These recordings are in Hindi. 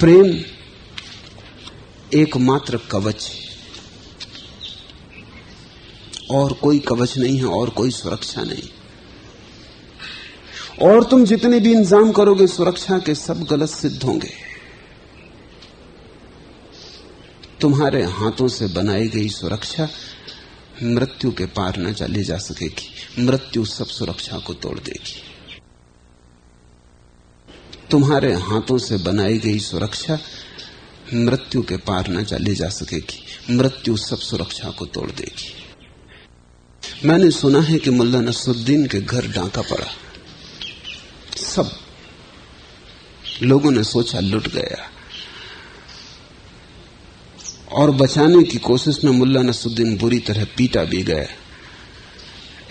प्रेम एकमात्र कवच और कोई कवच नहीं है, और कोई सुरक्षा नहीं। और तुम जितने भी इंतज़ाम करोगे, सुरक्षा के सब गलत सिद्ध होंगे। तुम्हारे हाथों से बनाई गई सुरक्षा मृत्यु के पार न चली जा सकेगी। मृत्यु सब सुरक्षा को तोड़ देगी। तुम्हारे हाथों से बनाई गई सुरक्षा मृत्यु के पार न चली जा सकेगी। मृत्यु सब सुरक्षा को तोड़ देगी। मैंने सुना है कि मुल्ला नसरुद्दीन के घर डांका पड़ा। सब लोगों ने सोचा लुट गया। और बचाने की कोशिश में मुल्ला नसरुद्दीन बुरी तरह पीटा भी गया।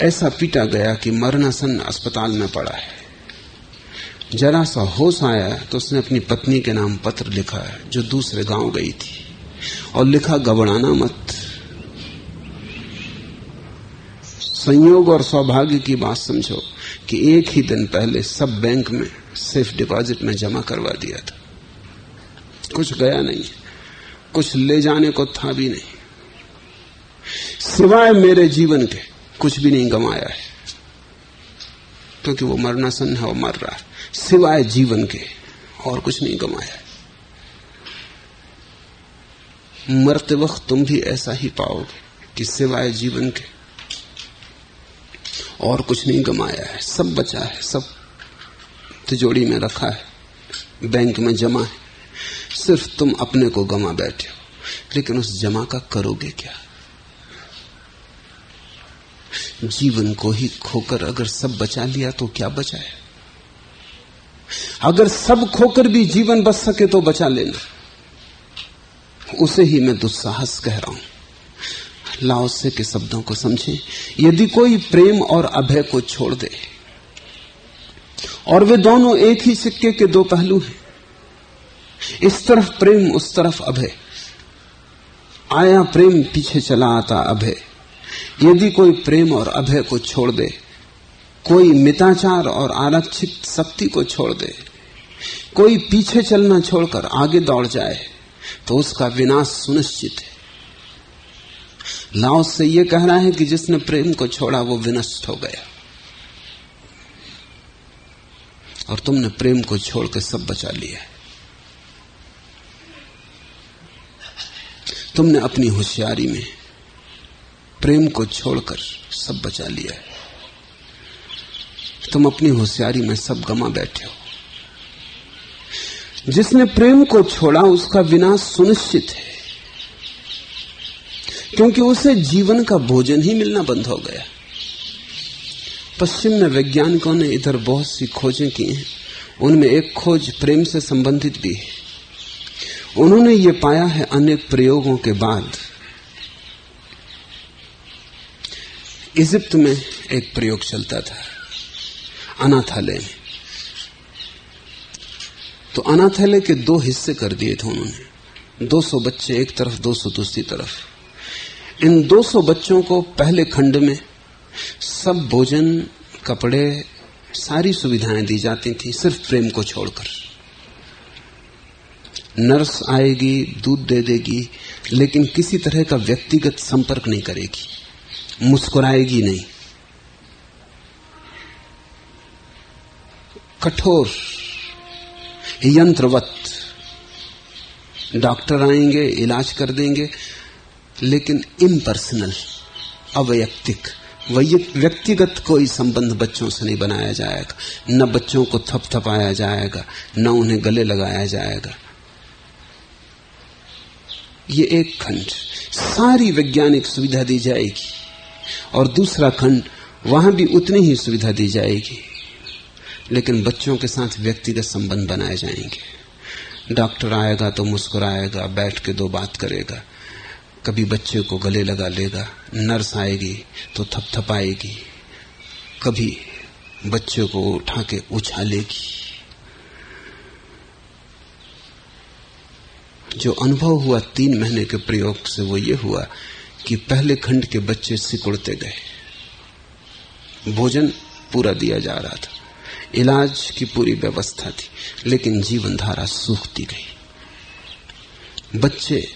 ऐसा पीटा गया कि मरणासन अस्पताल में पड़ा है। जरा सा होश आया तो उसने अपनी पत्नी के नाम पत्र लिखा है, जो दूसरे गाँव गई थी। और लिखा घबराना मत। संयोग और सौभाग्य की बात समझो कि एक ही दिन पहले सब बैंक में सेफ़ डिपॉजिट में जमा करवा दिया था। कुछ गया नहीं, कुछ ले जाने को था भी नहीं। सिवाय मेरे जीवन के, कुछ भी नहीं गमाया है। क्योंकि वो मरना सन्न है वो मर रहा है। सिवाय जीवन के और कुछ नहीं गमाया है मरते वक्त तुम भी ऐसा ही पाओगे कि सिवाय जीवन के और कुछ नहीं गमाया है। सब बचा है, सब तिजोड़ी में रखा है, बैंक में जमा है। सिर्फ़ तुम अपने को गमा बैठे हो। लेकिन उस जमा का करोगे क्या? जीवन को ही खोकर अगर सब बचा लिया तो क्या बचा है? अगर सब खोकर भी जीवन बच सके तो बचा लेना। उसे ही मैं दुस्साहस कह रहा हूँ। लाओसे के शब्दों को समझे। यदि कोई प्रेम और अभय को छोड़ दे, और वे दोनों एक ही सिक्के के दो पहलू हैं, इस तरफ़ प्रेम, उस तरफ़ अभय। आया प्रेम, पीछे चला आता अभय। यदि कोई प्रेम और अभय को छोड़ दे कोई मिताचार और आरक्षित शक्ति को छोड़ दे, कोई पीछे चलना छोड़कर आगे दौड़ जाए तो उसका विनाश सुनिश्चित है। लाओस से यह कह रहा है कि जिसने प्रेम को छोड़ा, वो विनष्ट हो गया। और तुमने प्रेम को छोड़कर सब बचा लिया तुमने अपनी होशियारी में प्रेम को छोड़कर सब बचा लिया है। तुम अपनी होशियारी में सब गमा बैठे हो। जिसने प्रेम को छोड़ा, उसका विनाश सुनिश्चित है। क्योंकि उसे जीवन का भोजन ही मिलना बंद हो गया। पश्चिम में वैज्ञानिकों ने इधर बहुत सी खोजें की हैं। उनमें एक खोज प्रेम से संबंधित भी है। उन्होंने ये पाया है अनेक प्रयोगों के बाद। इजिप्त में एक प्रयोग चलता था। अनाथालय। में तो अनाथालय के दो हिस्से कर दिए थे उन्होंने। 200 बच्चे एक तरफ़ 200 दूसरी तरफ़। इन 200 बच्चों को पहले खंड में सब भोजन, कपड़े, सारी सुविधाएँ दी जाती थी सिर्फ़ प्रेम को छोड़कर। नर्स आएगी, दूध दे देगी, लेकिन किसी तरह का व्यक्तिगत संपर्क नहीं करेगी। मुस्कुराएगी नहीं। कठोर यंत्रवत डॉक्टर आएँगे, इलाज कर देंगे, लेकिन इम्पर्सनल अवैयक्तिक व्यक्तिगत कोई संबंध बच्चों से नहीं बनाया जाएगा। न बच्चों को थपथपाया जाएगा, न उन्हें गले लगाया जाएगा। ये एक खंड, सारी वैज्ञानिक सुविधा दी जाएगी। और दूसरा खंड, वहाँ भी उतनी ही सुविधा दी जाएगी। लेकिन बच्चों के साथ व्यक्तिगत संबंध बनाए जाएँगे। डॉक्टर आएगा तो मुस्कुराएगा, बैठ के दो बात करेगा। कभी बच्चे को गले लगा लेगा, नर्स आएगी तो थपथपाएगी। कभी बच्चे को उठा के उछालेगी। जो अनुभव हुआ तीन महीने के प्रयोग से वो ये हुआ कि पहले खंड के बच्चे सिकुड़ते गए। भोजन पूरा दिया जा रहा था। इलाज की पूरी व्यवस्था थी, लेकिन जीवन धारा सूखती गई। बच्चे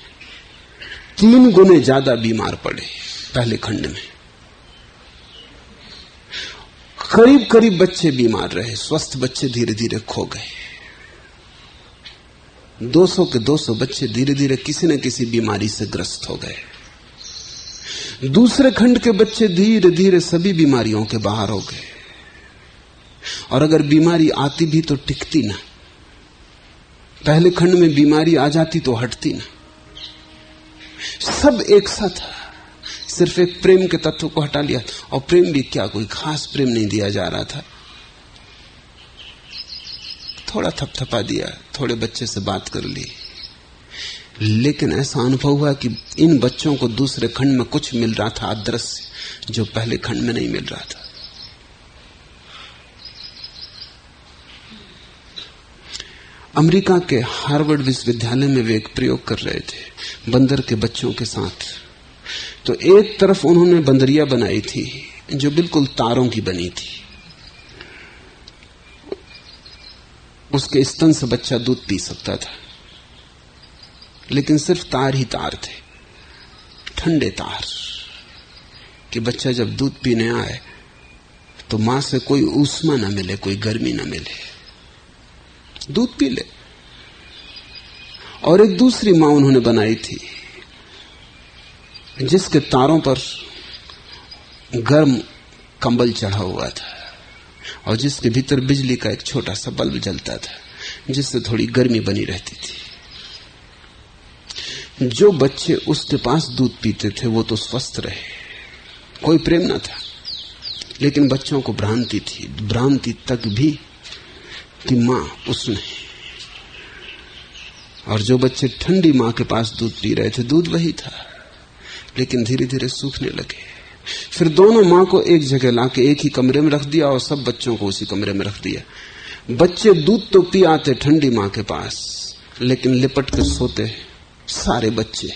तीन गुने ज़्यादा बीमार पड़े पहले खंड में। करीब करीब बच्चे बीमार रहे, स्वस्थ बच्चे धीरे धीरे खो गए। 200 के 200 बच्चे धीरे धीरे किसी न किसी बीमारी से ग्रस्त हो गए। दूसरे खंड के बच्चे धीरे धीरे सभी बीमारियों के बाहर हो गए। और अगर बीमारी आती भी तो टिकती ना। पहले खंड में बीमारी आ जाती तो हटती ना। सब एक सा था सिर्फ़ एक प्रेम के तत्व को हटा लिया। और प्रेम भी क्या, कोई खास प्रेम नहीं दिया जा रहा था। थोड़ा थपथपा दिया, थोड़े बच्चे से बात कर ली। लेकिन ऐसा अनुभव हुआ कि इन बच्चों को दूसरे खंड में कुछ मिल रहा था अदृश्य जो पहले खंड में नहीं मिल रहा था। अमेरिका के हार्वर्ड विश्वविद्यालय में वे एक प्रयोग कर रहे थे, बंदर के बच्चों के साथ। तो एक तरफ़ उन्होंने बंदरिया बनाई थी, जो बिल्कुल तारों की बनी थी। उसके स्तन से बच्चा दूध पी सकता था। लेकिन सिर्फ़ तार ही तार थे, ठंडे तार। कि बच्चा जब दूध पीने आए तो माँ से कोई ऊष्मा ना मिले, कोई गर्मी ना मिले। दूध पी ले। और एक दूसरी माँ उन्होंने बनाई थी, जिसके तारों पर गर्म कंबल चढ़ा हुआ था और जिसके भीतर बिजली का एक छोटा सा बल्ब जलता था, जिससे थोड़ी गर्मी बनी रहती थी। जो बच्चे उसके पास दूध पीते थे, वो तो स्वस्थ रहे। कोई प्रेम ना था, लेकिन बच्चों को भ्रांति थी। भ्रांति तक भी कि माँ, उसने। और जो बच्चे ठंडी माँ के पास दूध पी रहे थे, दूध वही था। लेकिन धीरे धीरे सूखने लगे। फिर दोनों माँ को एक जगह लाके एक ही कमरे में रख दिया और सब बच्चों को उसी कमरे में रख दिया। बच्चे दूध तो पी आते ठंडी माँ के पास, लेकिन लिपट के सोते सारे बच्चे।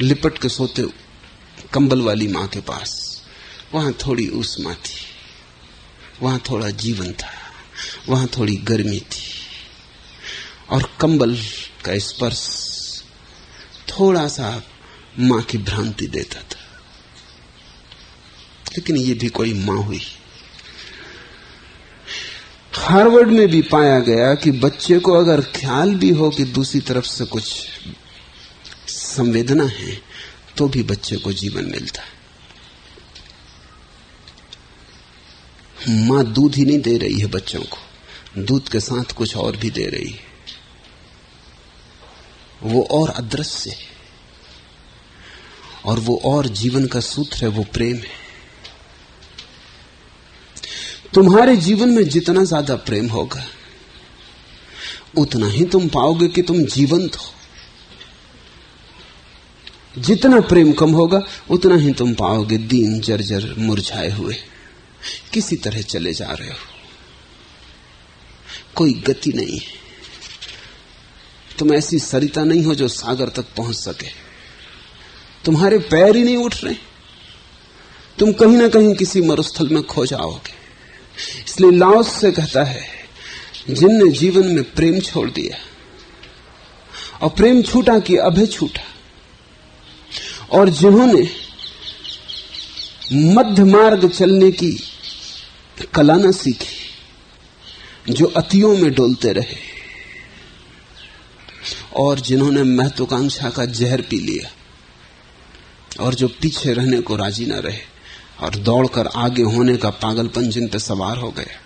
लिपट के सोते कंबल वाली माँ के पास। वहाँ थोड़ी उष्मा थी। वहाँ थोड़ा जीवन था। वहाँ थोड़ी गर्मी थी। और कंबल का स्पर्श थोड़ा सा माँ की भ्रांति देता था। लेकिन ये भी कोई माँ हुई। हार्वर्ड में भी पाया गया कि बच्चे को अगर ख्याल भी हो कि दूसरी तरफ़ से कुछ संवेदना है तो भी बच्चे को जीवन मिलता है। माँ दूध ही नहीं दे रही है बच्चों को। दूध के साथ कुछ और भी दे रही है। वो और अदृश्य है। और वो और जीवन का सूत्र है, वो प्रेम है। तुम्हारे जीवन में जितना ज़्यादा प्रेम होगा, उतना ही तुम पाओगे कि तुम जीवंत हो। जितना प्रेम कम होगा, उतना ही तुम पाओगे दीन जर्जर मुरझाए हुए। किसी तरह चले जा रहे हो। कोई गति नहीं है। तुम ऐसी सरिता नहीं हो जो सागर तक पहुँच सके। तुम्हारे पैर ही नहीं उठ रहे। तुम कहीं ना कहीं किसी मरुस्थल में खो जाओगे। इसलिए लाओस से कहता है, जिनने जीवन में प्रेम छोड़ दिया और प्रेम छूटा कि अभय छूटा, और जिन्होंने मध्य मार्ग चलने की कला न सीखी, जो अतियों में डोलते रहे, और जिन्होंने महत्वाकांक्षा का जहर पी लिया, और जो पीछे रहने को राज़ी ना रहे, और दौड़कर आगे होने का पागलपन जिन पर सवार हो गया,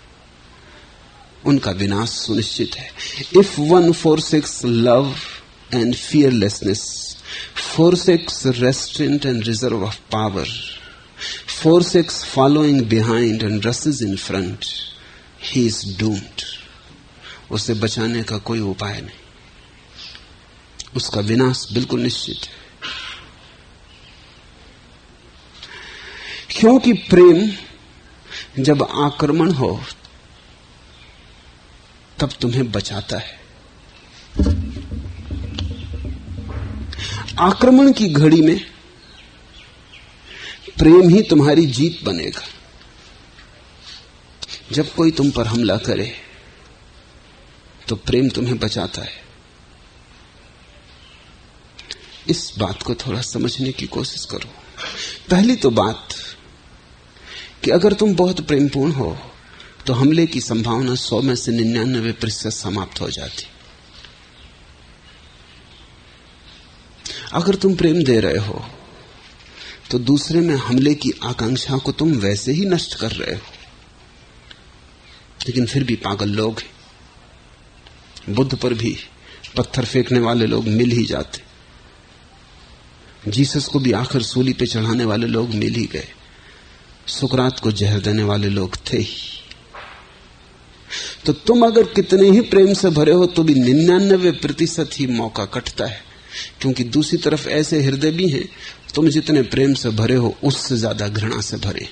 उनका विनाश सुनिश्चित है। If one forsakes love and fearlessness forsakes restraint and reserve of power forsakes following behind and rushes in front he is doomed उसे बचाने का कोई उपाय नहीं। उसका विनाश बिल्कुल निश्चित है। क्योंकि प्रेम जब आक्रमण हो, तब तुम्हें बचाता है। आक्रमण की घड़ी में प्रेम ही तुम्हारी जीत बनेगा। जब कोई तुम पर हमला करे तो प्रेम तुम्हें बचाता है। इस बात को थोड़ा समझने की कोशिश करो। पहली तो बात कि अगर तुम बहुत प्रेमपूर्ण हो तो हमले की संभावना सौ में से निन्यानबे प्रतिशत समाप्त हो जाती। अगर तुम प्रेम दे रहे हो तो दूसरे में हमले की आकांक्षा को तुम वैसे ही नष्ट कर रहे हो। लेकिन फिर भी पागल लोग बुद्ध पर भी पत्थर फेंकने वाले लोग मिल ही जाते। जीसस को भी आखिर सूली पे चढ़ाने वाले लोग मिल ही गए। सुकरात को जहर देने वाले लोग थे ही। तो तुम अगर कितने ही प्रेम से भरे हो तो भी निन्यानबे प्रतिशत ही मौका कटता है। क्योंकि दूसरी तरफ़ ऐसे हृदय भी हैं तुम जितने प्रेम से भरे हो, उससे ज़्यादा घृणा से भरे।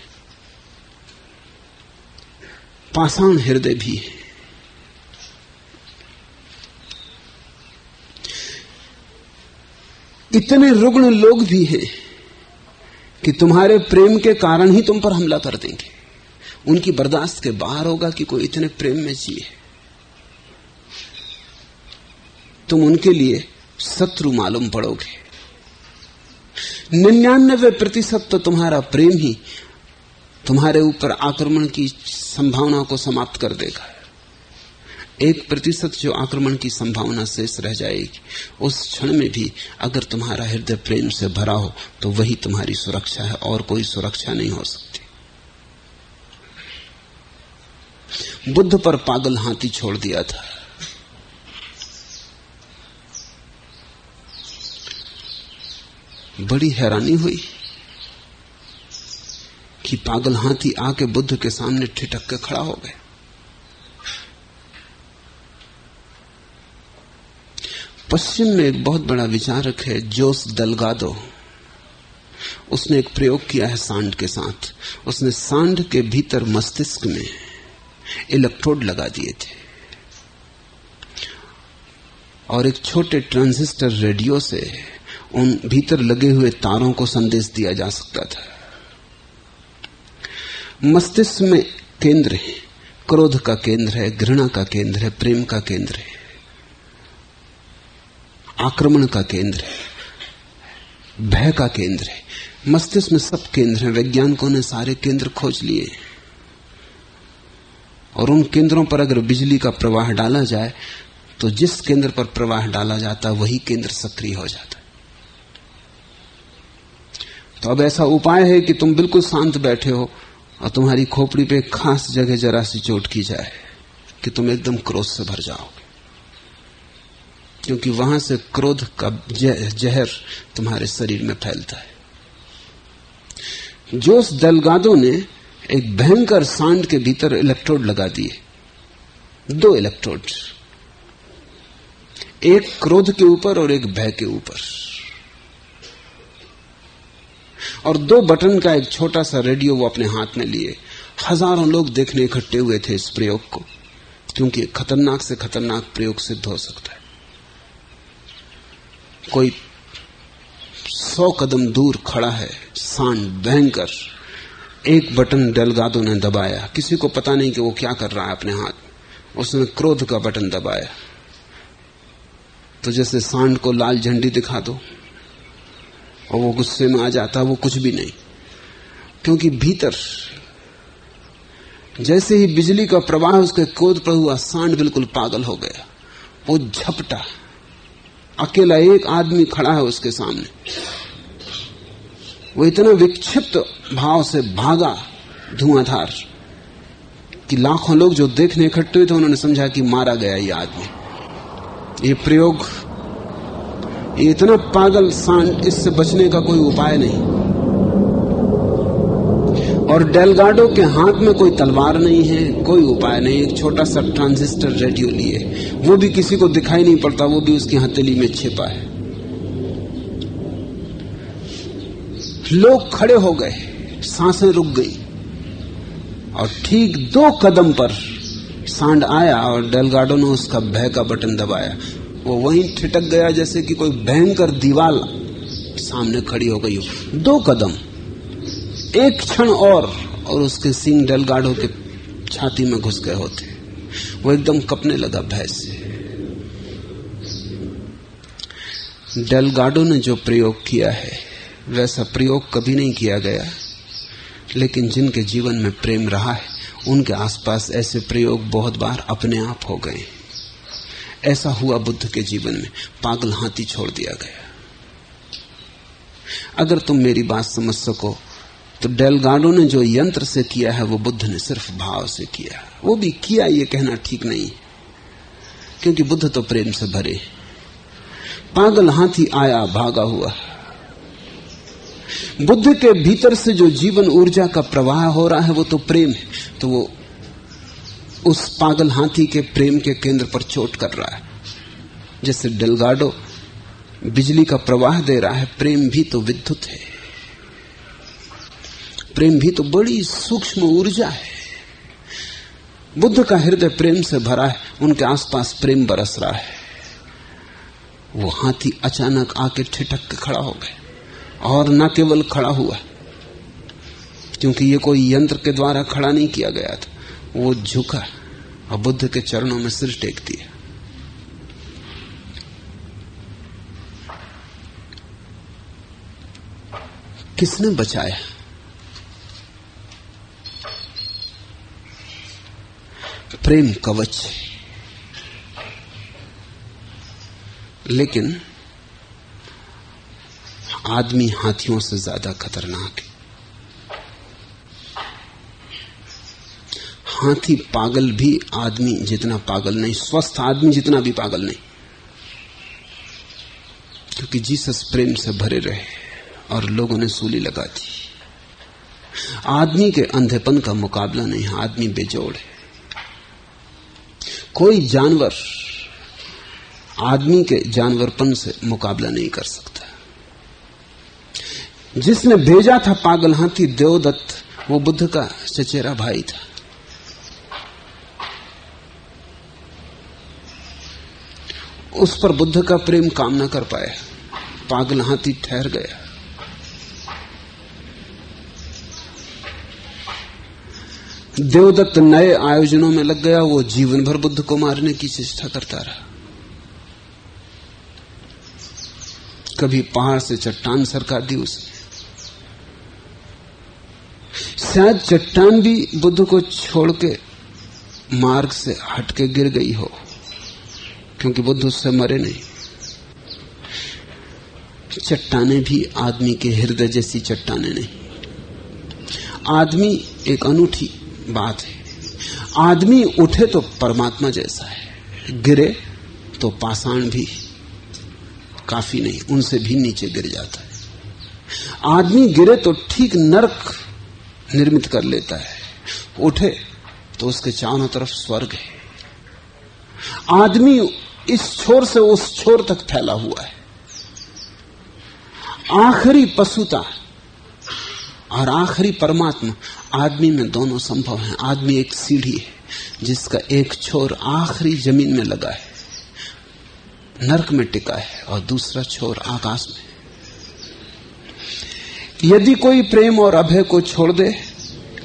पाषाण हृदय भी है। इतने रुग्ण लोग भी हैं कि तुम्हारे प्रेम के कारण ही तुम पर हमला कर देंगे। उनकी बर्दाश्त के बाहर होगा कि कोई इतने प्रेम में जिए। तुम उनके लिए शत्रु मालूम पड़ोगे। निन्यानबे प्रतिशत तो तुम्हारा प्रेम ही तुम्हारे ऊपर आक्रमण की संभावना को समाप्त कर देगा। एक प्रतिशत जो आक्रमण की संभावना शेष रह जाएगी, उस क्षण में भी अगर तुम्हारा हृदय प्रेम से भरा हो तो वही तुम्हारी सुरक्षा है, और कोई सुरक्षा नहीं हो सकती। बुद्ध पर पागल हाथी छोड़ दिया था। बड़ी हैरानी हुई कि पागल हाथी आके बुद्ध के सामने ठिठक के खड़ा हो गए। पश्चिम में एक बहुत बड़ा विचारक है, जोस दलगादो। उसने एक प्रयोग किया है सांड के साथ। उसने सांड के भीतर मस्तिष्क में इलेक्ट्रोड लगा दिए थे। और एक छोटे ट्रांजिस्टर रेडियो से उन भीतर लगे हुए तारों को संदेश दिया जा सकता था। मस्तिष्क में केंद्र है। क्रोध का केंद्र है, घृणा का केंद्र है, प्रेम का केंद्र है। आक्रमण का केंद्र है। भय का केंद्र है। मस्तिष्क में सब केंद्र हैं। वैज्ञानिकों ने सारे केंद्र खोज लिए और उन केंद्रों पर अगर बिजली का प्रवाह डाला जाए तो जिस केंद्र पर प्रवाह डाला जाता, वही केंद्र सक्रिय हो जाता। तो अब ऐसा उपाय है कि तुम बिल्कुल शांत बैठे हो और तुम्हारी खोपड़ी पे खास जगह जरा सी चोट की जाए कि तुम एकदम क्रोध से भर जाओगे। क्योंकि वहाँ से क्रोध का जहर तुम्हारे शरीर में फैलता है। जोस दलगादो ने एक भयंकर सांड के भीतर इलेक्ट्रोड लगा दिए। दो इलेक्ट्रोड एक क्रोध के ऊपर और एक भय के ऊपर। और दो बटन का एक छोटा सा रेडियो वो अपने हाथ में लिए। हज़ारों लोग देखने इकट्ठे हुए थे इस प्रयोग को, क्योंकि खतरनाक से खतरनाक प्रयोग सिद्ध हो सकता है। कोई सौ कदम दूर खड़ा है, सांड भयंकर एक बटन डेलगादो ने दबाया। किसी को पता नहीं कि वो क्या कर रहा है अपने हाथ उसने क्रोध का बटन दबाया। तो जैसे सांड को लाल झंडी दिखा दो और वो गुस्से में आ जाता, वो कुछ भी नहीं। क्योंकि भीतर, जैसे ही बिजली का प्रवाह उसके क्रोध पर हुआ, सांड बिल्कुल पागल हो गया। वो झपटा। अकेला एक आदमी खड़ा है उसके सामने। वो इतना विक्षिप्त भाव से भागा, धुआंधार, कि लाखों लोग जो देखने इकट्ठे हुए थे, उन्होंने समझा कि मारा गया ये आदमी। ये प्रयोग इतना पागल सांड इससे बचने का कोई उपाय नहीं। और डेलगाडो के हाथ में कोई तलवार नहीं है, कोई उपाय नहीं। एक छोटा सा ट्रांजिस्टर रेडियो लिए। वो भी किसी को दिखाई नहीं पड़ता, वो भी उसकी हथेली में छिपा है। लोग खड़े हो गए, साँसें रुक गई। और ठीक दो कदम पर सांड आया और डेलगाडो ने उसका भय का बटन दबाया। वो वहीं ठिटक गया जैसे कि कोई भयंकर दीवाल सामने खड़ी हो गई हो। दो कदम, एक क्षण और और उसके सिंह डेलगाडो के छाती में घुस गए होते। वो एकदम कपने लगा भय से। डलगाडो ने जो प्रयोग किया है, वैसा प्रयोग कभी नहीं किया गया। लेकिन जिनके जीवन में प्रेम रहा है, उनके आसपास ऐसे प्रयोग बहुत बार अपने आप हो गए। ऐसा हुआ बुद्ध के जीवन में। पागल हाथी छोड़ दिया गया। अगर तुम मेरी बात समझ सको तो डेलगाडो ने जो यंत्र से किया है, वो बुद्ध ने सिर्फ़ भाव से किया वो भी किया ये कहना ठीक नहीं, क्योंकि बुद्ध तो प्रेम से भरे पागल हाथी आया, भागा हुआ। बुद्ध के भीतर से जो जीवन ऊर्जा का प्रवाह हो रहा है, वो तो प्रेम है तो वो उस पागल हाथी के प्रेम के केंद्र पर चोट कर रहा है, जैसे डेलगाडो बिजली का प्रवाह दे रहा है। प्रेम भी तो विद्युत है। प्रेम भी तो बड़ी सूक्ष्म ऊर्जा है। बुद्ध का हृदय प्रेम से भरा है, उनके आसपास प्रेम बरस रहा है। वो हाथी अचानक आके ठिठक के खड़ा हो गए, और न केवल खड़ा हुआ, क्योंकि ये कोई यंत्र के द्वारा खड़ा नहीं किया गया था, वो झुका। और बुद्ध के चरणों में सिर टेक दिया किसने बचाया? प्रेम कवच। लेकिन आदमी हाथियों से ज़्यादा खतरनाक है। हाथी पागल भी आदमी जितना पागल नहीं, स्वस्थ आदमी जितना भी पागल नहीं। क्योंकि जीसस प्रेम से भरे रहे और लोगों ने सूली लगा दी। आदमी के अंधेपन का मुकाबला नहीं, आदमी बेजोड़ है। कोई जानवर आदमी के जानवरपन से मुकाबला नहीं कर सकता। जिसने भेजा था पागल हाथी, देवदत्त, वो बुद्ध का चचेरा भाई था। उस पर बुद्ध का प्रेम काम न कर पाया पागल हाथी ठहर गया। देवदत्त नए आयोजनों में लग गया, वो जीवन भर बुद्ध को मारने की चेष्टा करता रहा। कभी पहाड़ से चट्टान सरका दी उसने शायद चट्टान भी बुद्ध को छोड़ के मार्ग से हटके गिर गई हो। क्योंकि बुद्ध उससे मरे नहीं। चट्टाने भी आदमी के हृदय जैसी चट्टाने नहीं। आदमी एक अनूठी बात है। आदमी उठे तो परमात्मा जैसा है, गिरे तो पाषाण भी काफ़ी नहीं, उनसे भी नीचे गिर जाता है। आदमी गिरे तो ठीक नरक निर्मित कर लेता है, उठे तो उसके चारों तरफ़ स्वर्ग है। आदमी इस छोर से उस छोर तक फैला हुआ है। आखिरी पशुता और आखिरी परमात्मा आदमी में दोनों संभव हैं। आदमी एक सीढ़ी है, जिसका एक छोर आखिरी ज़मीन में लगा है, नरक में टिका है और दूसरा छोर आकाश में यदि कोई प्रेम और अभय को छोड़ दे,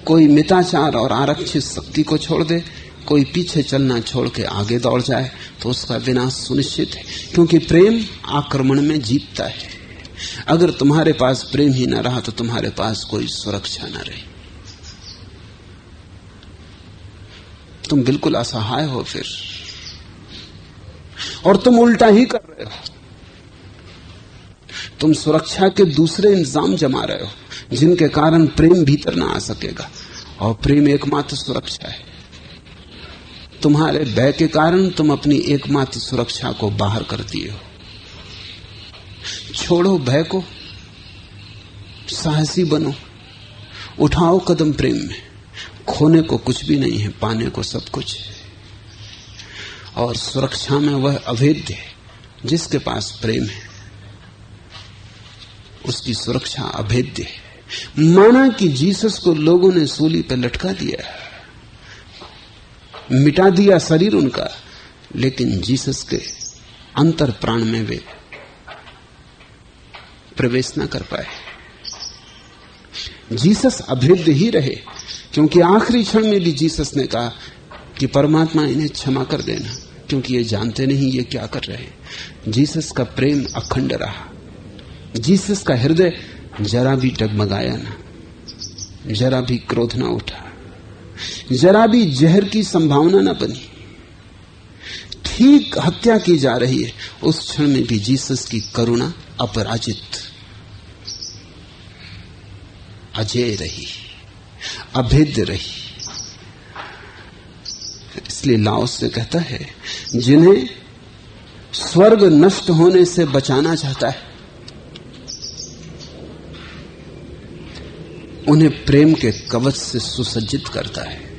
कोई मिताचार और आरक्षित शक्ति को छोड़ दे कोई पीछे चलना छोड़ के आगे दौड़ जाए तो उसका विनाश सुनिश्चित है, क्योंकि प्रेम आक्रमण में जीतता है। अगर तुम्हारे पास प्रेम ही ना रहा तो तुम्हारे पास कोई सुरक्षा ना रही। तुम बिल्कुल असहाय हो फिर। और तुम उल्टा ही कर रहे हो। तुम सुरक्षा के दूसरे इंतज़ाम जमा रहे हो, जिनके कारण प्रेम भीतर ना आ सकेगा। और प्रेम एकमात्र सुरक्षा है। तुम्हारे भय के कारण तुम अपनी एकमात्र सुरक्षा को बाहर कर दिए हो। छोड़ो भय को। साहसी बनो। उठाओ कदम प्रेम में। खोने को कुछ भी नहीं है, पाने को सब कुछ है। और सुरक्षा में वह अभेद्य है, जिसके पास प्रेम है। उसकी सुरक्षा अभेद्य है। माना कि जीसस को लोगों ने सूली पर लटका दिया मिटा दिया शरीर उनका, लेकिन जीसस के अंतर प्राण में वे प्रवेश न कर पाए। जीसस अभेद्य ही रहे, क्योंकि आखिरी क्षण में भी जीसस ने कहा कि परमात्मा इन्हें क्षमा कर देना, क्योंकि ये जानते नहीं ये क्या कर रहे हैं। जीसस का प्रेम अखंड रहा। जीसस का हृदय जरा भी टगमगाया ना, जरा भी क्रोध ना उठा। जरा भी जहर की संभावना ना बनी। ठीक हत्या की जा रही है। उस क्षण में भी जीसस की करुणा अपराजित। अजय रही, अभेद्य रही। इसलिए लाओस से कहता है, जिन्हें स्वर्ग नष्ट होने से बचाना चाहता है उन्हें प्रेम के कवच से सुसज्जित करता है।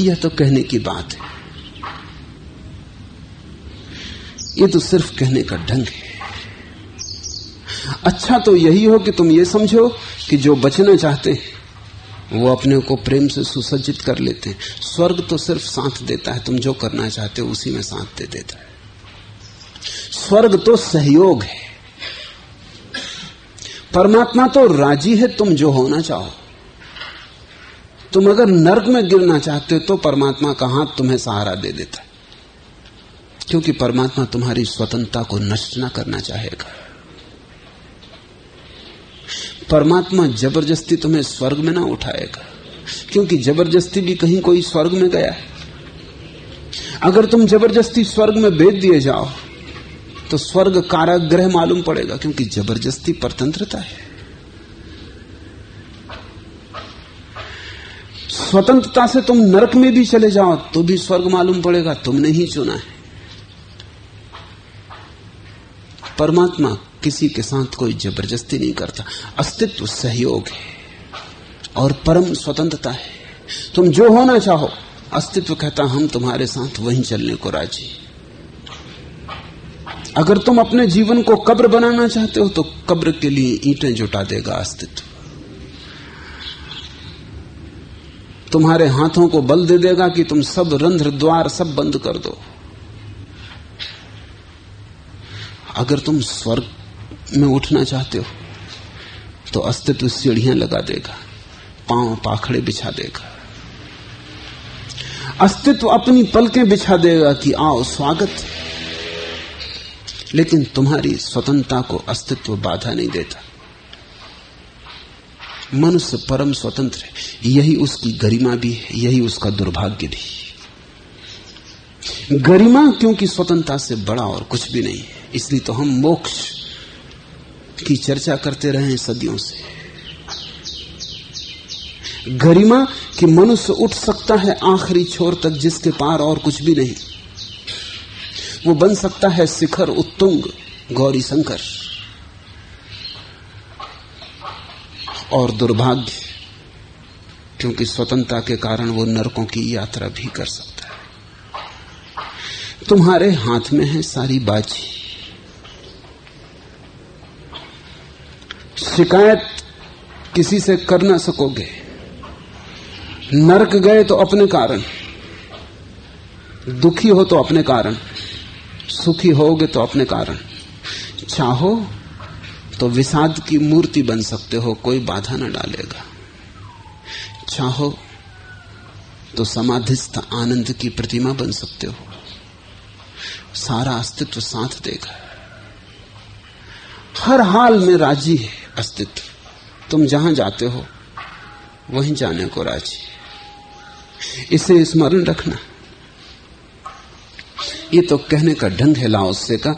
यह तो कहने की बात है। यह तो सिर्फ़ कहने का ढंग है। अच्छा तो यही हो कि तुम ये समझो कि जो बचना चाहते हैं, वो अपने को प्रेम से सुसज्जित कर लेते हैं। स्वर्ग तो सिर्फ़ साथ देता है, तुम जो करना चाहते हो उसी में साथ दे देता है। स्वर्ग तो सहयोग है। परमात्मा तो राज़ी है, तुम जो होना चाहो। तुम अगर नर्क में गिरना चाहते हो तो परमात्मा का हाथ तुम्हें सहारा दे देता है। क्योंकि परमात्मा तुम्हारी स्वतंत्रता को नष्ट ना करना चाहेगा। परमात्मा ज़बरदस्ती तुम्हें स्वर्ग में ना उठाएगा, क्योंकि ज़बरदस्ती भी कहीं कोई स्वर्ग में गया है। अगर तुम ज़बरदस्ती स्वर्ग में भेज दिए जाओ तो स्वर्ग कारागृह मालूम पड़ेगा, क्योंकि ज़बरदस्ती परतंत्रता है। स्वतंत्रता से तुम नरक में भी चले जाओ तो भी स्वर्ग मालूम पड़ेगा, तुमने ही चुना है। परमात्मा किसी के साथ कोई ज़बरदस्ती नहीं करता। अस्तित्व सहयोग है, और परम स्वतंत्रता है। तुम जो होना चाहो, अस्तित्व कहता, हम तुम्हारे साथ वहीं चलने को राज़ी अगर तुम अपने जीवन को कब्र बनाना चाहते हो तो कब्र के लिए ईंटें जुटा देगा अस्तित्व। तुम्हारे हाथों को बल दे देगा कि तुम सब रंध्र द्वार सब बंद कर दो। अगर तुम स्वर्ग में उठना चाहते हो तो अस्तित्व सीढ़ियाँ लगा देगा, पाँव पाखड़े बिछा देगा। अस्तित्व अपनी पलकें बिछा देगा कि आओ स्वागत। लेकिन तुम्हारी स्वतंत्रता को अस्तित्व बाधा नहीं देता। मनुष्य परम स्वतंत्र है। यही उसकी गरिमा भी है, यही उसका दुर्भाग्य भी। गरिमा क्योंकि स्वतंत्रता से बड़ा और कुछ भी नहीं है, इसलिए तो हम मोक्ष की चर्चा करते रहे सदियों से। गरिमा कि मनुष्य उठ सकता है आखिरी छोर तक जिसके पार और कुछ भी नहीं। वो बन सकता है शिखर उत्तुंग गौरी शंकर। और दुर्भाग्य, क्योंकि स्वतंत्रता के कारण वो नरकों की यात्रा भी कर सकता है। तुम्हारे हाथ में है सारी बाजी। शिकायत किसी से कर ना सकोगे। नरक गए तो अपने कारण, दुखी हो तो अपने कारण। सुखी होगे तो अपने कारण। चाहो तो विषाद की मूर्ति बन सकते हो, कोई बाधा न डालेगा। चाहो तो समाधिस्थ आनंद की प्रतिमा बन सकते हो। सारा अस्तित्व साथ देगा। हर हाल में राज़ी है अस्तित्व। तुम जहाँ जाते हो, वहीं जाने को राज़ी इसे स्मरण रखना। ये तो कहने का ढंग है लाओसे का,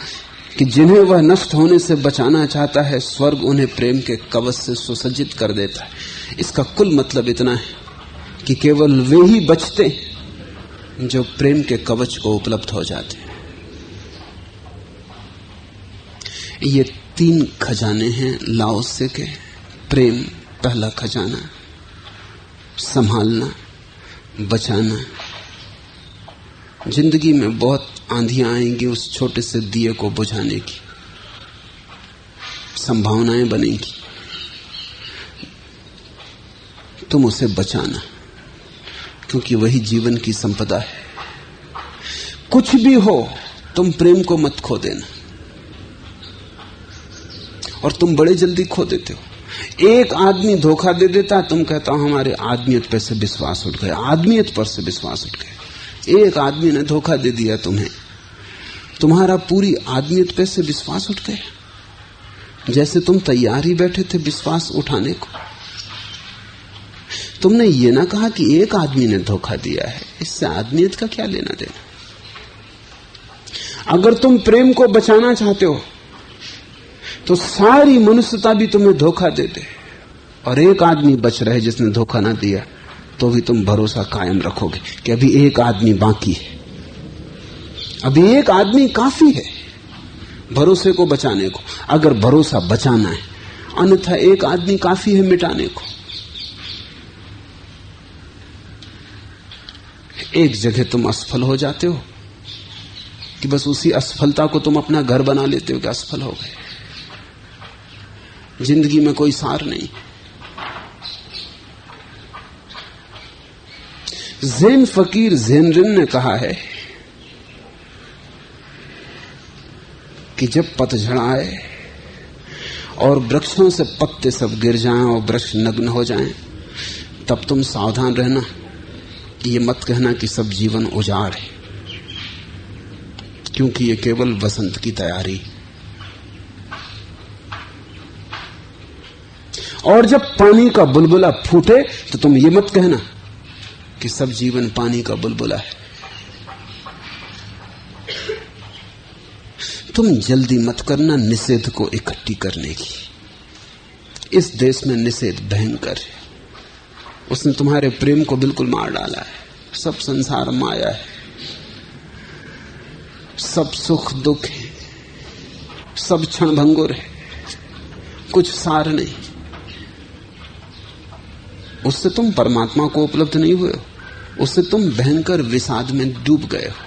कि जिन्हें वह नष्ट होने से बचाना चाहता है, स्वर्ग उन्हें प्रेम के कवच से सुसज्जित कर देता है। इसका कुल मतलब इतना है कि केवल वे ही बचते जो प्रेम के कवच को उपलब्ध हो जाते हैं। ये तीन खजाने हैं लाओसे के, प्रेम, पहला खजाना, संभालना, बचाना। ज़िंदगी में बहुत आंधियाँ आएँगी उस छोटे से दिए को बुझाने की। संभावनाएँ बनेंगी। तुम उसे बचाना, क्योंकि वही जीवन की संपदा है। कुछ भी हो, तुम प्रेम को मत खो देना। और तुम बड़े जल्दी खो देते हो। एक आदमी धोखा दे देता, तुम कहता हो, हमारे आदमियत पर से विश्वास उठ गया। आदमियत पर से विश्वास उठ गया। एक आदमी ने धोखा दे दिया तुम्हें। तुम्हारा पूरी आदमियत पे से विश्वास उठ गया। जैसे तुम तैयार ही बैठे थे विश्वास उठाने को। तुमने ये ना कहा कि एक आदमी ने धोखा दिया है। इससे आदमियत का क्या लेना देना? अगर तुम प्रेम को बचाना चाहते हो तो सारी मनुष्यता भी तुम्हें धोखा दे दे। और एक आदमी बच रहे जिसने धोखा ना दिया। तो भी तुम भरोसा कायम रखोगे कि अभी एक आदमी बाकी है। अभी एक आदमी काफ़ी है भरोसे को बचाने को। अगर भरोसा बचाना है, अन्यथा एक आदमी काफ़ी है मिटाने को। एक जगह तुम असफल हो जाते हो कि बस उसी असफलता को तुम अपना घर बना लेते हो कि असफल हो गए। ज़िंदगी में कोई सार नहीं। जैन फकीर जैनरिन ने कहा है कि जब पतझड़ आए और वृक्षों से पत्ते सब गिर जाएँ और वृक्ष नग्न हो जाएँ, तब तुम सावधान रहना ये मत कहना कि सब जीवन उजाड़ है, क्योंकि ये केवल वसंत की तैयारी। और जब पानी का बुलबुला फूटे तो तुम ये मत कहना कि सब जीवन पानी का बुलबुला है। तुम जल्दी मत करना निषेध को इकट्ठी करने की। इस देश में निषेध भयंकर है। उसने तुम्हारे प्रेम को बिल्कुल मार डाला है। सब संसार माया है। सब सुख दुख है। सब क्षण भंगुर है। कुछ सार नहीं। उससे तुम परमात्मा को उपलब्ध नहीं हुए हो। उससे तुम भयंकर विषाद में डूब गए हो।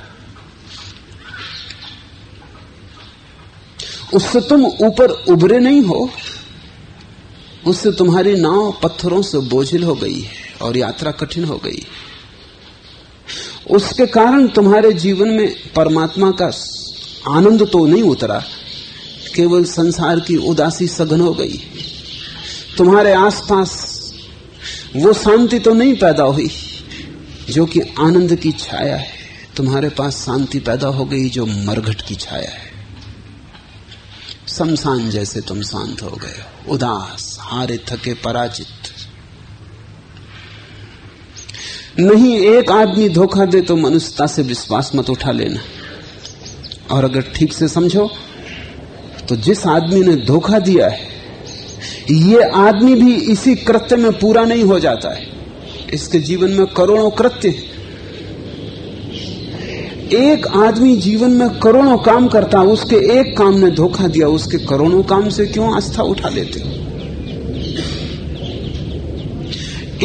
उससे तुम ऊपर उभरे नहीं हो। उससे तुम्हारी नाव पत्थरों से बोझिल हो गई है और यात्रा कठिन हो गई उसके कारण तुम्हारे जीवन में परमात्मा का आनंद तो नहीं उतरा, केवल संसार की उदासी सघन हो गई। तुम्हारे आसपास वो शांति तो नहीं पैदा हुई। जो कि आनंद की छाया है, तुम्हारे पास शांति पैदा हो गई, जो मरघट की छाया है। शमशान जैसे तुम शांत हो गए, उदास, हारे, थके, पराजित। नहीं एक आदमी धोखा दे तो मनुष्यता से विश्वास मत उठा लेना। और अगर ठीक से समझो तो जिस आदमी ने धोखा दिया है, ये आदमी भी इसी कृत्य में पूरा नहीं हो जाता है। इसके जीवन में करोड़ों कृत्य एक आदमी जीवन में करोड़ों काम करता, उसके एक काम ने धोखा दिया, उसके करोड़ों काम से क्यों आस्था उठा लेते?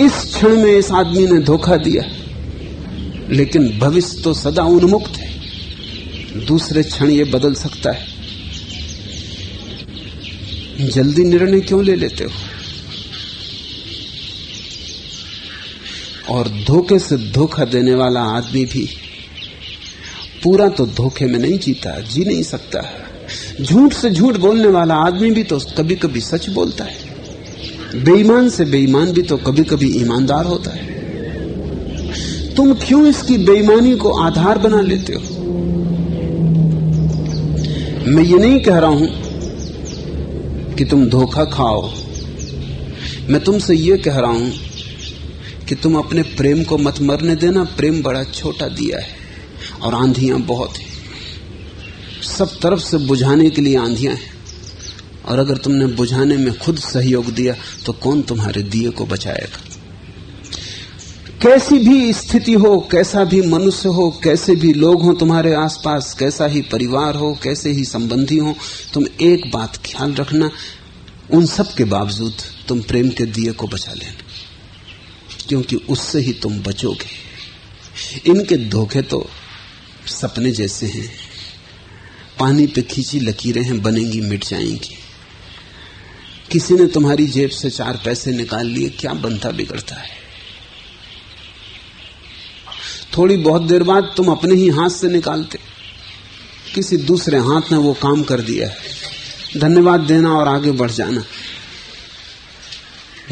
इस क्षण में इस आदमी ने धोखा दिया, लेकिन भविष्य तो सदा उन्मुक्त है। दूसरे क्षण ये बदल सकता है। जल्दी निर्णय क्यों ले लेते हो? और धोखे से धोखा देने वाला आदमी भी। पूरा तो धोखे में नहीं जीता, जी नहीं सकता। झूठ से झूठ बोलने वाला आदमी भी तो कभी कभी सच बोलता है। बेईमान से बेईमान भी तो कभी कभी ईमानदार होता है। तुम क्यों इसकी बेईमानी को आधार बना लेते हो? मैं ये नहीं कह रहा हूँ कि तुम धोखा खाओ। मैं तुमसे ये कह रहा हूँ कि तुम अपने प्रेम को मत मरने देना, प्रेम बड़ा छोटा दिया है और आंधियाँ बहुत है। सब तरफ़ से बुझाने के लिए आंधियाँ हैं। और अगर तुमने बुझाने में खुद सहयोग दिया तो कौन तुम्हारे दिए को बचाएगा? कैसी भी स्थिति हो, कैसा भी मनुष्य हो, कैसे भी लोग हो तुम्हारे आसपास, कैसा ही परिवार हो, कैसे ही संबंधी हो, तुम एक बात ख्याल रखना, उन सब के बावजूद तुम प्रेम के दिए को बचा लेना। क्योंकि उससे ही तुम बचोगे। इनके धोखे तो सपने जैसे हैं। पानी पे खींची लकीरें हैं, बनेंगी, मिट जाएँगी। किसी ने तुम्हारी जेब से चार पैसे निकाल लिए, क्या बनता बिगड़ता है? थोड़ी बहुत देर बाद तुम अपने ही हाथ से निकालते। किसी दूसरे हाथ ने वो काम कर दिया है। धन्यवाद देना और आगे बढ़ जाना।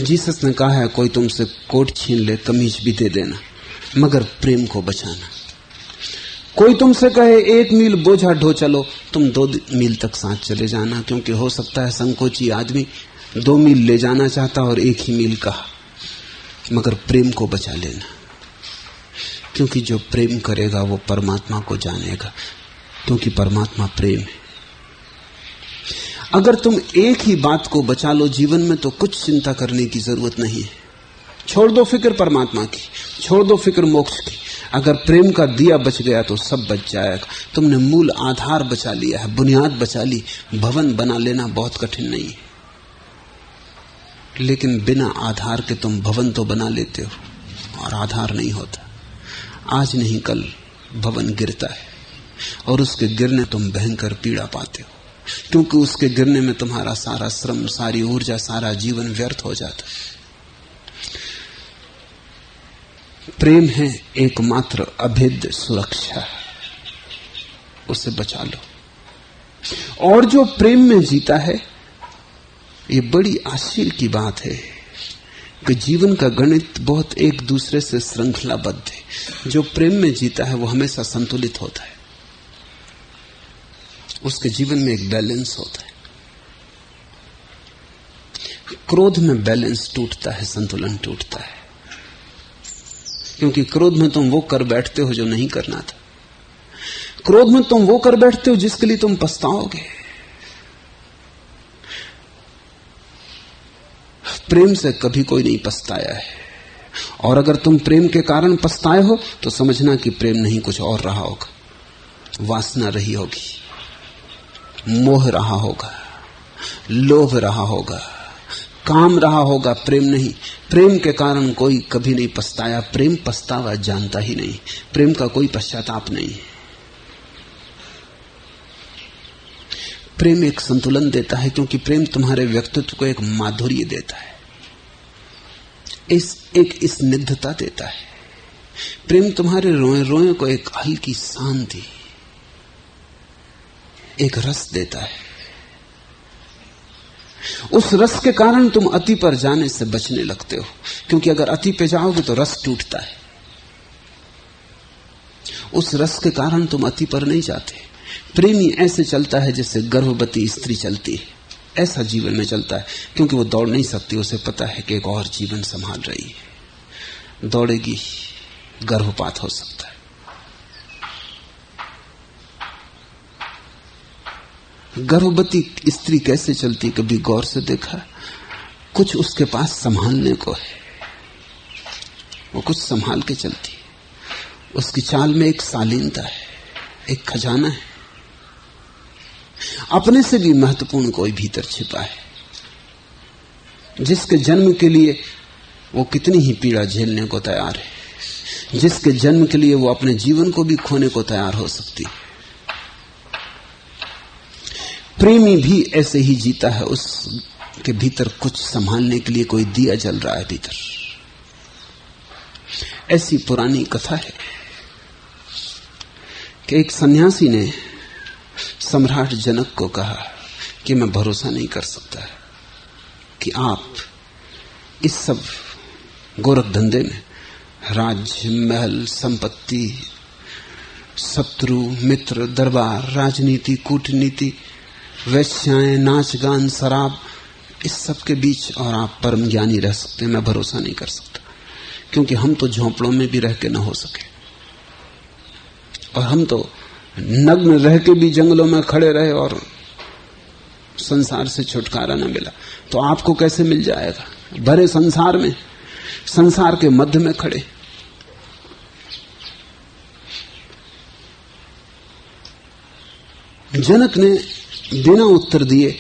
जीसस ने कहा है, कोई तुमसे कोट छीन ले, कमीज भी दे देना, मगर प्रेम को बचाना। कोई तुमसे कहे, एक मील बोझा ढो चलो, तुम दो मील तक साथ चले जाना, क्योंकि हो सकता है संकोची आदमी दो मील ले जाना चाहता और एक ही मील कहा, मगर प्रेम को बचा लेना। क्योंकि जो प्रेम करेगा, वो परमात्मा को जानेगा, क्योंकि परमात्मा प्रेम है। अगर तुम एक ही बात को बचा लो जीवन में तो कुछ चिंता करने की ज़रूरत नहीं है। छोड़ दो फ़िक्र परमात्मा की, छोड़ दो फ़िक्र मोक्ष की। अगर प्रेम का दिया बच गया तो सब बच जाएगा। तुमने मूल आधार बचा लिया है, बुनियाद बचा ली। भवन बना लेना बहुत कठिन नहीं है। लेकिन बिना आधार के तुम भवन तो बना लेते हो, और आधार नहीं होता। आज नहीं, कल भवन गिरता है, और उसके गिरने तुम भयंकर पीड़ा पाते हो। क्योंकि उसके गिरने में तुम्हारा सारा श्रम, सारी ऊर्जा, सारा जीवन व्यर्थ हो जाता है। प्रेम है एकमात्र अभेद्य सुरक्षा। उसे बचा लो। और जो प्रेम में जीता है, ये बड़ी आश्चर्य की बात है कि जीवन का गणित बहुत एक दूसरे से श्रृंखलाबद्ध है। जो प्रेम में जीता है, वो हमेशा संतुलित होता है। उसके जीवन में एक बैलेंस होता है। क्रोध में बैलेंस टूटता है, संतुलन टूटता है। क्योंकि क्रोध में तुम वो कर बैठते हो जो नहीं करना था। क्रोध में तुम वो कर बैठते हो जिसके लिए तुम पछताओगे। प्रेम से कभी कोई नहीं पछताया है। और अगर तुम प्रेम के कारण पछताए हो तो समझना कि प्रेम नहीं कुछ और रहा होगा। वासना रही होगी। मोह रहा होगा, लोभ रहा होगा, काम रहा होगा, प्रेम नहीं। प्रेम के कारण कोई कभी नहीं पछताया, प्रेम पछतावा जानता ही नहीं। प्रेम का कोई पश्चाताप नहीं। है प्रेम एक संतुलन देता है, क्योंकि प्रेम तुम्हारे व्यक्तित्व को एक माधुर्य देता है। इस, एक स्निग्धता देता है। प्रेम तुम्हारे रोए रोए को एक हल्की शांति एक रस देता है। उस रस के कारण तुम अति पर जाने से बचने लगते हो, क्योंकि अगर अति पे जाओगे तो रस टूटता है। उस रस के कारण तुम अति पर नहीं जाते। प्रेमी ऐसे चलता है जैसे गर्भवती स्त्री चलती है। ऐसा जीवन में चलता है, क्योंकि वो दौड़ नहीं सकती। उसे पता है कि एक और जीवन संभाल रही है। दौड़ेगी, गर्भपात हो सकता है गर्भवती स्त्री कैसे चलती कभी गौर से देखा? कुछ उसके पास संभालने को है। वो कुछ संभाल के चलती उसकी चाल में एक शालीनता है, एक खजाना है। अपने से भी महत्वपूर्ण कोई भीतर छिपा है। जिसके जन्म के लिए वो कितनी ही पीड़ा झेलने को तैयार है। जिसके जन्म के लिए वो अपने जीवन को भी खोने को तैयार हो सकती है। प्रेमी भी ऐसे ही जीता है, उसके भीतर कुछ संभालने के लिए कोई दिया जल रहा है भीतर। ऐसी पुरानी कथा है कि एक सन्यासी ने सम्राट जनक को कहा कि मैं भरोसा नहीं कर सकता कि आप इस सब गोरख धंधे में राज्य महल, संपत्ति, शत्रु, मित्र, दरबार, राजनीति, कूटनीति वैश्याएँ नाच गान, शराब, इस सब के बीच और आप परम ज्ञानी रह सकते हैं, मैं भरोसा नहीं कर सकता। क्योंकि हम तो झोंपड़ों में भी रह के न हो सके। और हम तो नग्न रह के भी जंगलों में खड़े रहे और संसार से छुटकारा न मिला। तो आपको कैसे मिल जाएगा? भरे संसार में, संसार के मध्य में खड़े। जनक ने बिना उत्तर दिए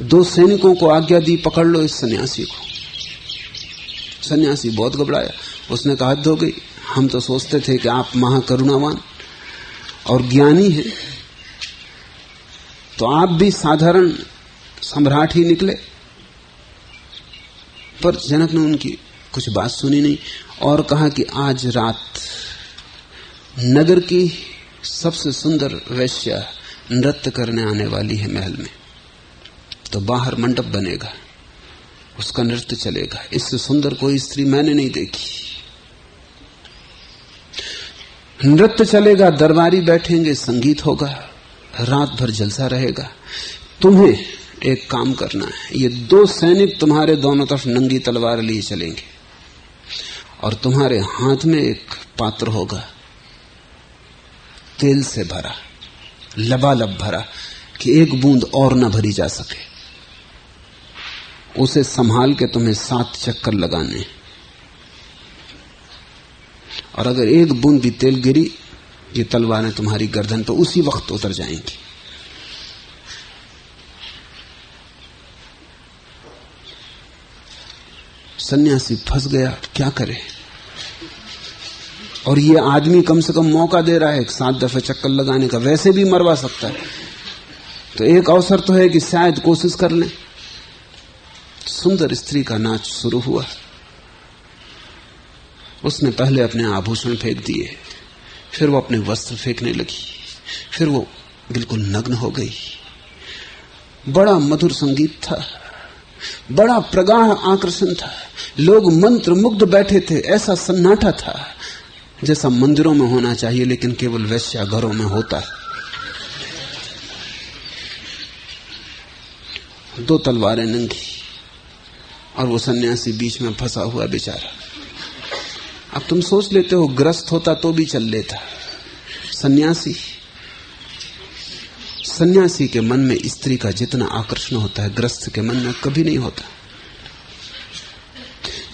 दो सैनिकों को आज्ञा दी, पकड़ लो इस सन्यासी को। सन्यासी बहुत घबराया। उसने कहा, हद हो गई। हम तो सोचते थे कि आप महाकरुणावान और ज्ञानी हैं। तो आप भी साधारण सम्राट ही निकले। पर जनक ने उनकी कुछ बात सुनी नहीं और कहा कि आज रात नगर की सबसे सुंदर वैश्या नृत्य करने आने वाली है महल में। तो बाहर मंडप बनेगा, उसका नृत्य चलेगा। इससे सुंदर कोई स्त्री मैंने नहीं देखी। नृत्य चलेगा, दरबारी बैठेंगे, संगीत होगा, रात भर जलसा रहेगा। तुम्हें एक काम करना है, ये दो सैनिक तुम्हारे दोनों तरफ़ नंगी तलवार लिए चलेंगे, और तुम्हारे हाथ में एक पात्र होगा, तेल से भरा। लबालब भरा कि एक बूंद और न भरी जा सके। उसे संभाल के तुम्हें सात चक्कर लगाने और अगर एक बूंद भी तेल गिरी, ये तलवारें तुम्हारी गर्दन पर उसी वक्त उतर जाएँगी। सन्यासी फंस गया, क्या करे? और ये आदमी कम से कम मौका दे रहा है सात दफे चक्कर लगाने का, वैसे भी मरवा सकता है। तो एक अवसर तो है कि शायद कोशिश कर लें। सुंदर स्त्री का नाच शुरू हुआ। उसने पहले अपने आभूषण फेंक दिए, फिर वो अपने वस्त्र फेंकने लगी, फिर वो बिल्कुल नग्न हो गई। बड़ा मधुर संगीत था, बड़ा प्रगाढ़ आकर्षण था, लोग मंत्र मुग्ध बैठे थे, ऐसा सन्नाटा था। जैसा मंदिरों में होना चाहिए, लेकिन केवल वैश्या घरों में होता है। दो तलवारें नंगी और वो सन्यासी बीच में फंसा हुआ बेचारा। अब तुम सोच लेते हो, ग्रस्त होता तो भी चल लेता। सन्यासी सन्यासी के मन में स्त्री का जितना आकर्षण होता है, ग्रस्त के मन में कभी नहीं होता।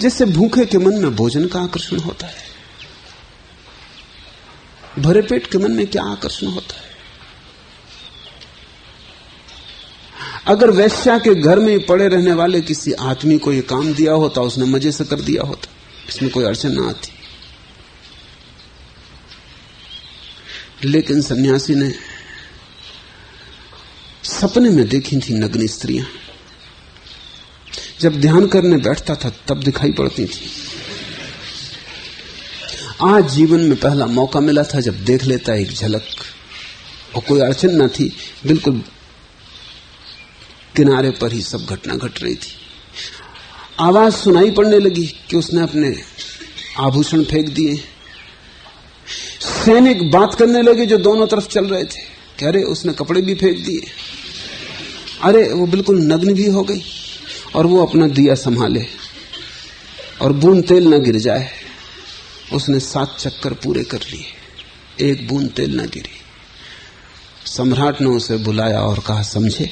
जैसे भूखे के मन में भोजन का आकर्षण होता है। भरे पेट के मन में क्या आकर्षण होता है? अगर वैश्या के घर में पड़े रहने वाले किसी आदमी को यह काम दिया होता, उसने मज़े से कर दिया होता, इसमें कोई अड़चन ना आती। लेकिन सन्यासी ने सपने में देखी थी नग्न स्त्रियाँ। जब ध्यान करने बैठता था, तब दिखाई पड़ती थी। आज जीवन में पहला मौका मिला था जब देख लेता एक झलक। और कोई अड़चन ना थी, बिल्कुल किनारे पर ही सब घटना घट गट रही थी। आवाज़ सुनाई पड़ने लगी कि उसने अपने आभूषण फेंक दिए। सैनिक बात करने लगे जो दोनों तरफ़ चल रहे थे। कह रहे उसने कपड़े भी फेंक दिए। अरे, वो बिल्कुल नग्न भी हो गई और वो अपना दिया संभाले। और बूंद तेल न गिर जाए। उसने सात चक्कर पूरे कर लिए। एक बूंद तेल न गिरी। सम्राट ने उसे बुलाया और कहा, समझे?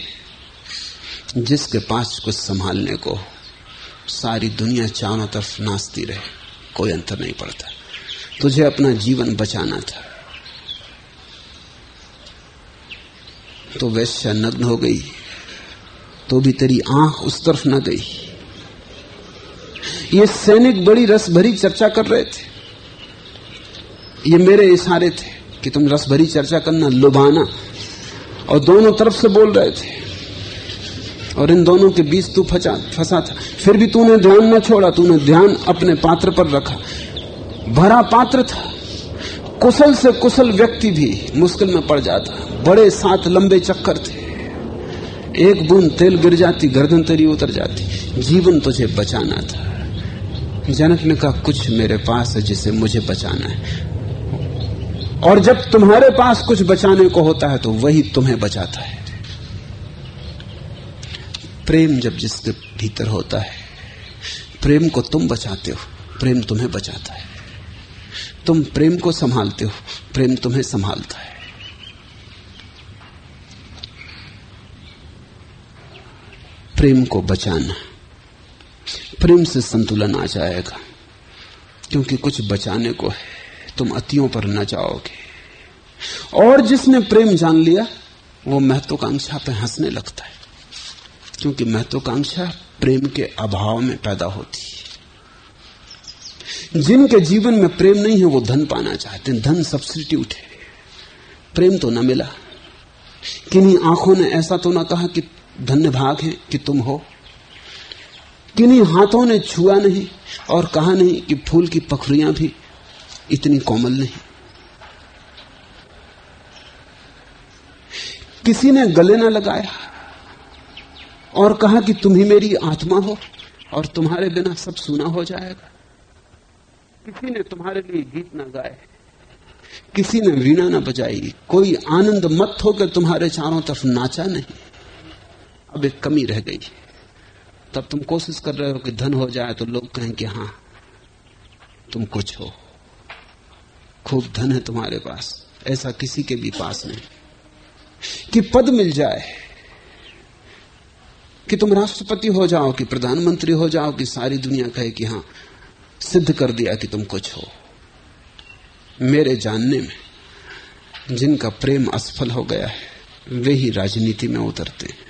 जिसके पास कुछ संभालने को सारी दुनिया चारों तरफ़ नाचती रहे, कोई अंतर नहीं पड़ता। तुझे अपना जीवन बचाना था। तो वैश्या नग्न हो गई तो भी तेरी आँख उस तरफ़ न गई। ये सैनिक बड़ी रस भरी चर्चा कर रहे थे। ये मेरे इशारे थे कि तुम रस भरी चर्चा करना, लुभाना। और दोनों तरफ़ से बोल रहे थे। और इन दोनों के बीच तू फंसा फंसा था। फिर भी तूने ध्यान न छोड़ा, तूने ध्यान अपने पात्र पर रखा। भरा पात्र था। कुशल से कुशल व्यक्ति भी मुश्किल में पड़ जाता। बड़े सात लंबे चक्कर थे। एक बूंद तेल गिर जाती, गर्दन तेरी उतर जाती। जीवन तुझे बचाना था। जनक ने कहा, कुछ मेरे पास है जिसे मुझे बचाना है। और जब तुम्हारे पास कुछ बचाने को होता है तो वही तुम्हें बचाता है। प्रेम जब जिसके भीतर होता है, प्रेम को तुम बचाते हो, प्रेम तुम्हें बचाता है। तुम प्रेम को संभालते हो, प्रेम तुम्हें संभालता है। प्रेम को बचाना, प्रेम से संतुलन आ जाएगा, क्योंकि कुछ बचाने को है। तुम अतियों पर न जाओगे। और जिसने प्रेम जान लिया, वो महत्वाकांक्षा पे हंसने लगता है। क्योंकि महत्वाकांक्षा प्रेम के अभाव में पैदा होती है। जिनके जीवन में प्रेम नहीं है, वो धन पाना चाहते हैं। धन सब्सिट्यूट है प्रेम तो न मिला। किन्हीं आँखों ने ऐसा तो ना कहा कि धन्य भाग है कि तुम हो। किन्हीं हाथों ने छुआ नहीं और कहा नहीं कि फूल की पखरियाँ भी इतनी कोमल नहीं। किसी ने गले न लगाया और कहा कि तुम ही मेरी आत्मा हो और तुम्हारे बिना सब सुना हो जाएगा। किसी ने तुम्हारे लिए गीत ना गाए। किसी ने वीणा ना बजाई। कोई आनंद मत होकर तुम्हारे चारों तरफ़ नाचा नहीं। अब एक कमी रह गई। तब तुम कोशिश कर रहे हो कि धन हो जाए तो लोग कहें कि हाँ, तुम कुछ हो। खूब धन है तुम्हारे पास। ऐसा किसी के भी पास नहीं। कि पद मिल जाए, कि तुम राष्ट्रपति हो जाओ, कि प्रधानमंत्री हो जाओ, कि सारी दुनिया कहे कि हाँ, सिद्ध कर दिया कि तुम कुछ हो। मेरे जानने में, जिनका प्रेम असफल हो गया है, वे ही राजनीति में उतरते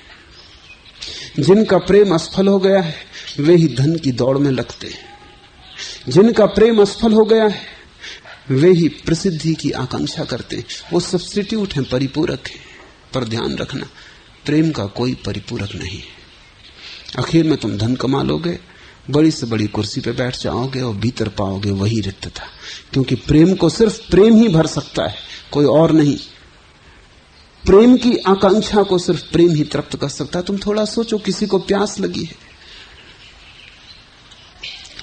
जिनका प्रेम असफल हो गया है, वे ही धन की दौड़ में लगते जिनका प्रेम असफल हो गया है वे ही प्रसिद्धि की आकांक्षा करते हैं। वो सब्सिट्यूट हैं, परिपूरक हैं। पर ध्यान रखना, प्रेम का कोई परिपूरक नहीं है। आखिर में तुम धन कमा लोगे, बड़ी से बड़ी कुर्सी पे बैठ जाओगे और भीतर पाओगे वही रिक्तता। क्योंकि प्रेम को सिर्फ़ प्रेम ही भर सकता है, कोई और नहीं। प्रेम की आकांक्षा को सिर्फ़ प्रेम ही तृप्त कर सकता है। तुम थोड़ा सोचो, किसी को प्यास लगी है,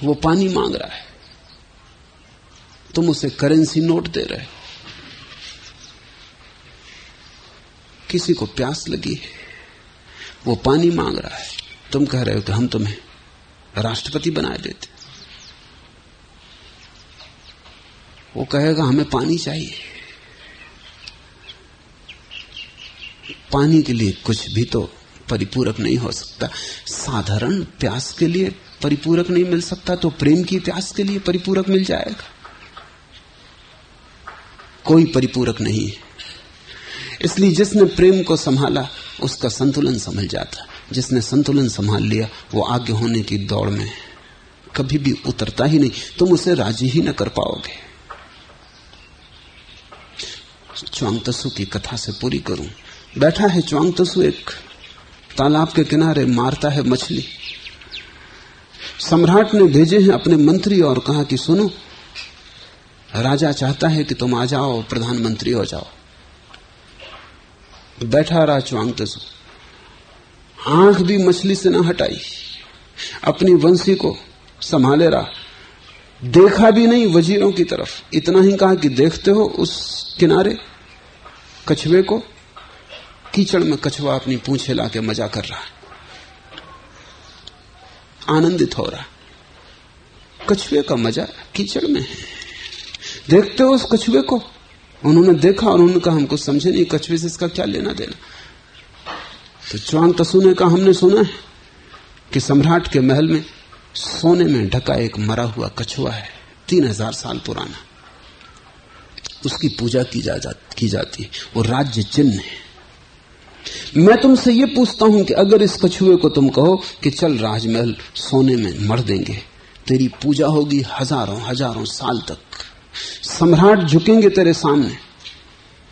वो पानी मांग रहा है। तुम उसे करेंसी नोट दे रहे किसी को प्यास लगी है। वो पानी मांग रहा है। तुम कह रहे हो कि हम तुम्हें राष्ट्रपति बनाए देते। वो कहेगा, हमें पानी चाहिए। पानी के लिए कुछ भी तो परिपूरक नहीं हो सकता। साधारण प्यास के लिए परिपूरक नहीं मिल सकता तो प्रेम की प्यास के लिए परिपूरक मिल जाएगा। कोई परिपूरक नहीं। है इसलिए जिसने प्रेम को संभाला, उसका संतुलन समझ जाता। जिसने संतुलन संभाल लिया, वो आगे होने की दौड़ में कभी भी उतरता ही नहीं। तुम उसे राज़ी ही न कर पाओगे। च्वांगतसु की कथा से पूरी करूँ। बैठा है च्वांगतसु एक तालाब के किनारे, मारता है मछली। सम्राट ने भेजे हैं अपने मंत्री और कहा कि सुनो राजा चाहता है कि तुम आ जाओ, प्रधानमंत्री हो जाओ। बैठा रहा च्वांगतसु आँख भी मछली से ना हटाई। अपनी वंशी को संभाले रहा। देखा भी नहीं वजीरों की तरफ़। इतना ही कहा कि देखते हो उस किनारे कछुए को? कीचड़ में कछुआ अपनी पूंछ हिला के मज़ा कर रहा आनंदित हो रहा कछुए का मज़ा कीचड़ में है। देखते हो उस कछुए को? उन्होंने देखा और उन्होंने कहा हमको समझे नहीं कछुए से इसका क्या लेना देना? तो च्वांग तसु ने कहा हमने सुना है कि सम्राट के महल में सोने में ढका एक मरा हुआ कछुआ है तीन हज़ार साल पुराना। उसकी पूजा की जा, जा की जाती है वो राज्य चिन्ह है। मैं तुमसे ये पूछता हूँ कि अगर इस कछुए को तुम कहो कि चल राजमहल सोने में मर देंगे तेरी पूजा होगी हज़ारों हज़ारों साल तक। सम्राट झुकेंगे तेरे सामने।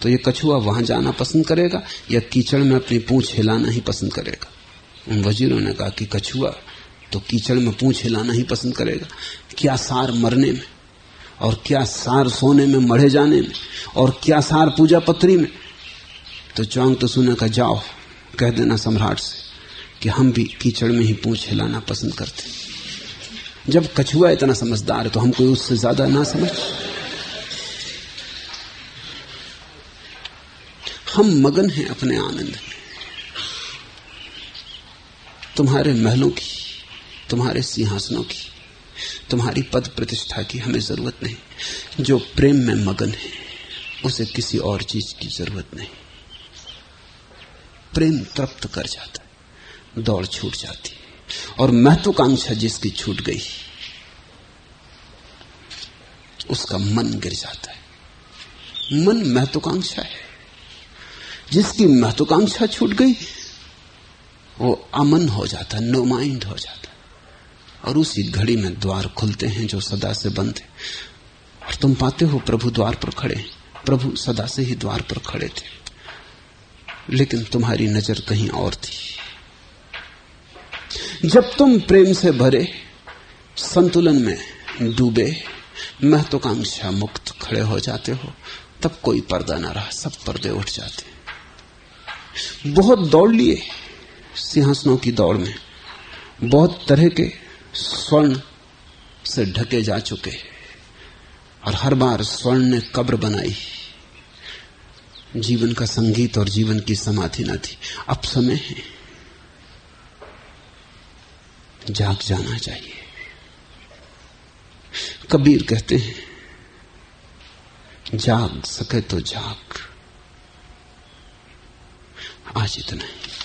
तो ये कछुआ वहाँ जाना पसंद करेगा, या कीचड़ में अपनी पूंछ हिलाना ही पसंद करेगा? उन वजीरों ने कहा कि कछुआ तो कीचड़ में पूछ हिलाना ही पसंद करेगा। क्या सार मरने में? और क्या सार सोने में मढ़े जाने में? और क्या सार पूजा पत्री में? तो चौंग तो सुने का जाओ, कह देना सम्राट से, कि हम भी कीचड़ में ही पूछ हिलाना पसंद करते जब कछुआ इतना समझदार है तो हम कोई उससे ज़्यादा ना समझ। हम मगन हैं अपने आनंद। में तुम्हारे महलों की, तुम्हारे सिंहासनों की, तुम्हारी पद प्रतिष्ठा की हमें ज़रूरत नहीं। जो प्रेम में मगन है, उसे किसी और चीज़ की ज़रूरत नहीं। प्रेम तृप्त कर जाता है, दौड़ छूट जाती है। और महत्वाकांक्षा जिसकी छूट गई, उसका मन गिर जाता है। मन महत्वाकांक्षा है। जिसकी महत्वाकांक्षा छूट गई वो अमन हो जाता नो माइंड हो जाता। और उसी घड़ी में द्वार खुलते हैं जो सदा से बंद है। और तुम पाते हो प्रभु द्वार पर खड़े प्रभु सदा से ही द्वार पर खड़े थे। लेकिन तुम्हारी नज़र कहीं और थी। जब तुम प्रेम से भरे, संतुलन में डूबे, महत्वाकांक्षा मुक्त खड़े हो जाते हो, तब कोई पर्दा ना रहा, सब पर्दे उठ जाते बहुत दौड़ लिए सिंहासनों की दौड़ में। बहुत तरह के स्वर्ण से ढके जा चुके। और हर बार स्वर्ण ने कब्र बनाई। जीवन का संगीत और जीवन की समाधि न थी। अब समय है। जाग जाना चाहिए। कबीर कहते हैं, जाग सके तो जाग। आज इतना ही।